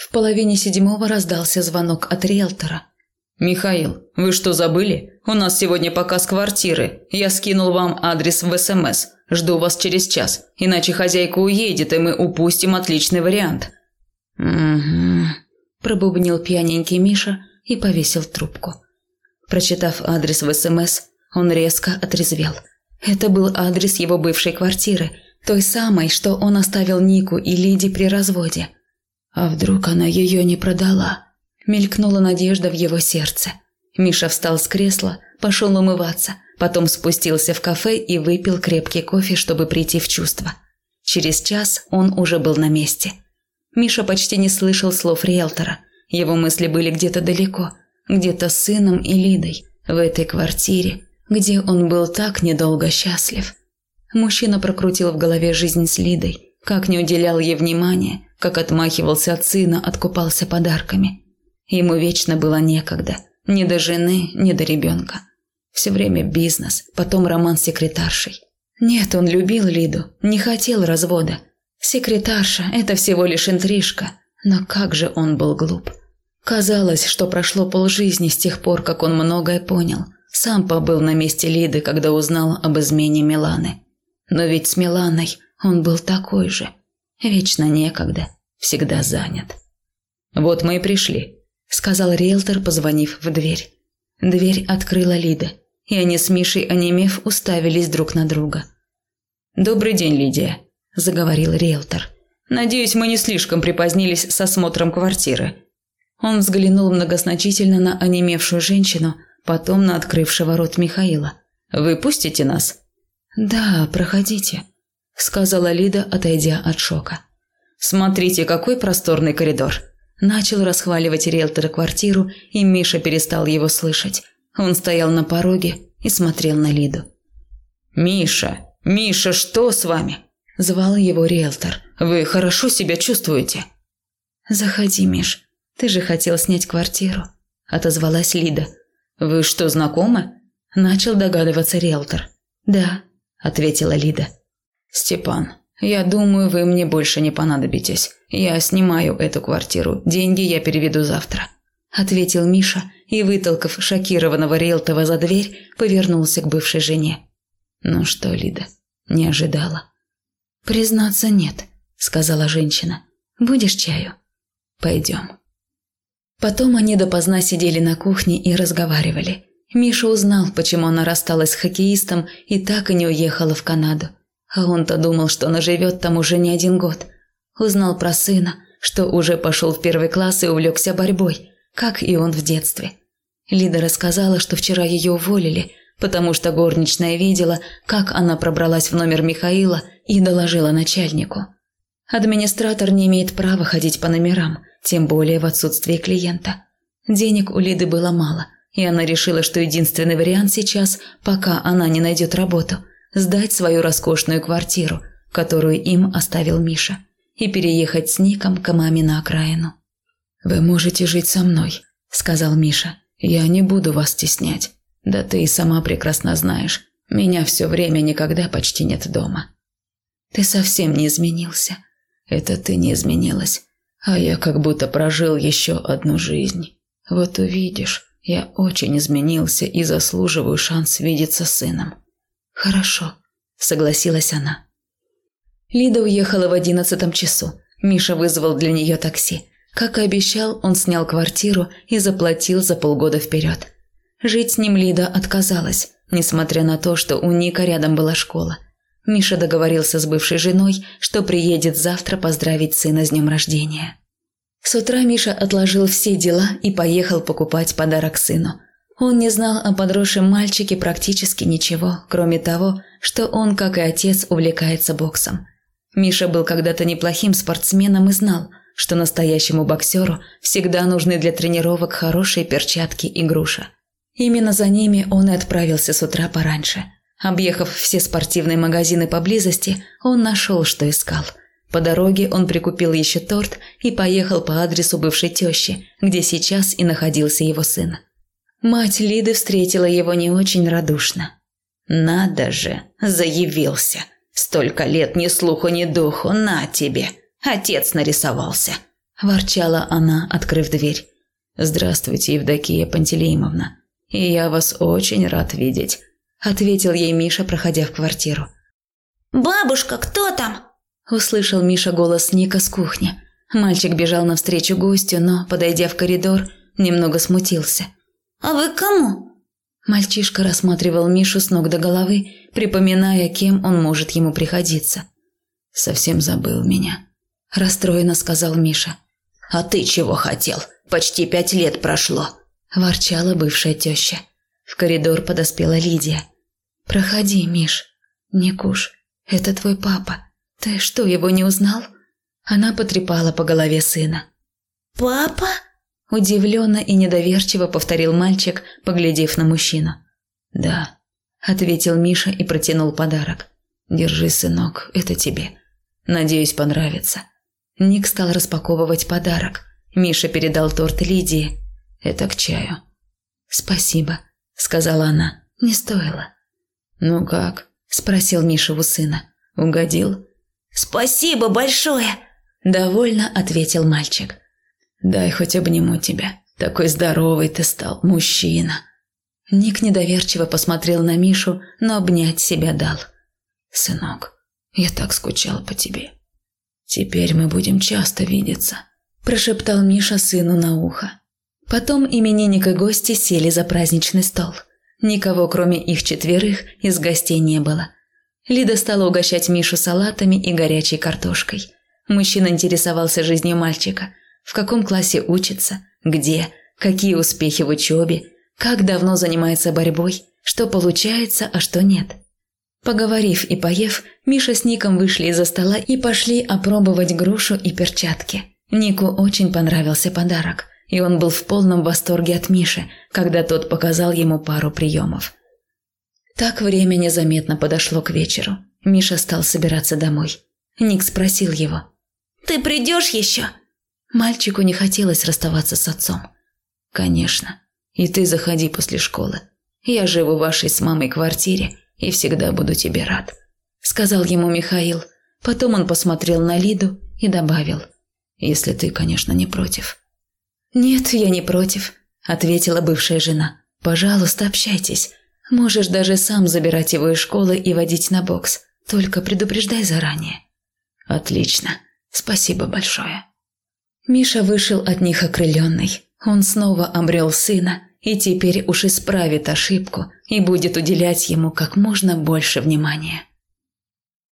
В половине седьмого раздался звонок от риэлтора. «Михаил, вы что, забыли? У нас сегодня показ квартиры. Я скинул вам адрес в СМС. Жду вас через час, иначе хозяйка уедет, и мы упустим отличный вариант». «Угу», – пробубнил пьяненький Миша и повесил трубку. Прочитав адрес в СМС, он резко отрезвел. Это был адрес его бывшей квартиры, той самой, что он оставил Нику и Лиде при разводе. А вдруг она ее не продала? Мелькнула надежда в его сердце. Миша встал с кресла, пошел умываться, потом спустился в кафе и выпил крепкий кофе, чтобы прийти в чувство. Через час он уже был на месте. Миша почти не слышал слов риэлтора. Его мысли были где-то далеко, где-то с сыном и Лидой, в этой квартире, где он был так недолго счастлив. Мужчина прокрутил в голове жизнь с Лидой, как не уделял ей внимания, как отмахивался от сына, откупался подарками. Ему вечно было некогда. Ни до жены, ни до ребенка. Все время бизнес, потом роман с секретаршей. Нет, он любил Лиду, не хотел развода. Секретарша – это всего лишь интрижка. Но как же он был глуп. Казалось, что прошло полжизни с тех пор, как он многое понял. Сам побыл на месте Лиды, когда узнал об измене Миланы. Но ведь с Миланой он был такой же. Вечно некогда, всегда занят. «Вот мы и пришли», сказал риэлтор, позвонив в дверь. Дверь открыла Лида, и они с Мишей, онемев, уставились друг на друга. «Добрый день, Лидия», – заговорил риэлтор. «Надеюсь, мы не слишком припозднились с осмотром квартиры». Он взглянул многозначительно на онемевшую женщину, потом на открывшего рот Михаила. «Вы пустите нас?» «Да, проходите», – сказала Лида, отойдя от шока. «Смотрите, какой просторный коридор», Начал расхваливать риэлтора квартиру, и Миша перестал его слышать. Он стоял на пороге и смотрел на Лиду. «Миша, Миша, что с вами?» – звал его риэлтор. «Вы хорошо себя чувствуете?» «Заходи, Миш. Ты же хотел снять квартиру», – отозвалась Лида. «Вы что, знакомы?» – начал догадываться риэлтор. «Да», – ответила Лида. «Степан, я думаю, вы мне больше не понадобитесь. Я снимаю эту квартиру. Деньги я переведу завтра», – ответил Миша и, вытолкав шокированного Релтова за дверь, повернулся к бывшей жене. «Ну что, Лида, не ожидала?» «Признаться, нет», – сказала женщина. «Будешь чаю?» «Пойдем». Потом они допоздна сидели на кухне и разговаривали. Миша узнал, почему она рассталась с хоккеистом и так и не уехала в Канаду. А он-то думал, что она живет там уже не один год. Узнал про сына, что уже пошел в первый класс и увлекся борьбой, как и он в детстве. Лида рассказала, что вчера ее уволили, потому что горничная видела, как она пробралась в номер Михаила и доложила начальнику. Администратор не имеет права ходить по номерам, тем более в отсутствие клиента. Денег у Лиды было мало, и она решила, что единственный вариант сейчас, пока она не найдет работу – сдать свою роскошную квартиру, которую им оставил Миша, и переехать с Ником к маме на окраину. «Вы можете жить со мной», – сказал Миша. «Я не буду вас стеснять. Да ты и сама прекрасно знаешь, меня все время никогда почти нет дома». «Ты совсем не изменился». «Это ты не изменилась, а я как будто прожил еще одну жизнь. Вот увидишь, я очень изменился и заслуживаю шанс видеться с сыном». «Хорошо», – согласилась она. Лида уехала в одиннадцатом часу. Миша вызвал для нее такси. Как и обещал, он снял квартиру и заплатил за полгода вперед. Жить с ним Лида отказалась, несмотря на то, что у Ника рядом была школа. Миша договорился с бывшей женой, что приедет завтра поздравить сына с днем рождения. С утра Миша отложил все дела и поехал покупать подарок сыну – он не знал о подросшем мальчике практически ничего, кроме того, что он, как и отец, увлекается боксом. Миша был когда-то неплохим спортсменом и знал, что настоящему боксеру всегда нужны для тренировок хорошие перчатки и груша. Именно за ними он и отправился с утра пораньше. Объехав все спортивные магазины поблизости, он нашел, что искал. По дороге он прикупил еще торт и поехал по адресу бывшей тещи, где сейчас и находился его сын. Мать Лиды встретила его не очень радушно. «Надо же, заявился. Столько лет ни слуху, ни духу, на тебе. Отец нарисовался. – ворчала она, открыв дверь. «Здравствуйте, Евдокия Пантелеимовна. И я вас очень рад видеть», – ответил ей Миша, проходя в квартиру. «Бабушка, кто там?» – услышал Миша голос Ника с кухни. Мальчик бежал навстречу гостю, но, подойдя в коридор, немного смутился. «А вы кому?» Мальчишка рассматривал Мишу с ног до головы, припоминая, кем он может ему приходиться. «Совсем забыл меня», – расстроенно сказал Миша. «А ты чего хотел? Почти пять лет прошло», – ворчала бывшая теща. В коридор подоспела Лидия. «Проходи, Миш. Никуш, это твой папа. Ты что, его не узнал?» Она потрепала по голове сына. «Папа?» Удивленно и недоверчиво повторил мальчик, поглядев на мужчину. «Да», – ответил Миша и протянул подарок. «Держи, сынок, это тебе. Надеюсь, понравится». Ник стал распаковывать подарок. Миша передал торт Лидии. «Это к чаю». «Спасибо», – сказала она. «Не стоило». «Ну как?» – спросил Миша у сына. «Угодил?» «Спасибо большое!» – довольно ответил мальчик. Дай хоть обниму тебя. Такой здоровый ты стал, мужчина. Ник недоверчиво посмотрел на Мишу, но обнять себя дал. Сынок, я так скучал по тебе. Теперь мы будем часто видеться, прошептал Миша сыну на ухо. Потом именинник и гости сели за праздничный стол. Никого, кроме их четверых, из гостей не было. Лида стала угощать Мишу салатами и горячей картошкой. Мужчина интересовался жизнью мальчика – в каком классе учится, где, какие успехи в учебе, как давно занимается борьбой, что получается, а что нет. Поговорив и поев, Миша с Ником вышли из-за стола и пошли опробовать грушу и перчатки. Нику очень понравился подарок, и он был в полном восторге от Миши, когда тот показал ему пару приемов. Так время незаметно подошло к вечеру. Миша стал собираться домой. Ник спросил его. «Ты придешь еще?» Мальчику не хотелось расставаться с отцом. «Конечно. И ты заходи после школы. Я живу в вашей с мамой квартире и всегда буду тебе рад», – сказал ему Михаил. Потом он посмотрел на Лиду и добавил. «Если ты, конечно, не против». «Нет, я не против», – ответила бывшая жена. «Пожалуйста, общайтесь. Можешь даже сам забирать его из школы и водить на бокс. Только предупреждай заранее». «Отлично. Спасибо большое». Миша вышел от них окрыленный. Он снова обрел сына и теперь уж исправит ошибку и будет уделять ему как можно больше внимания.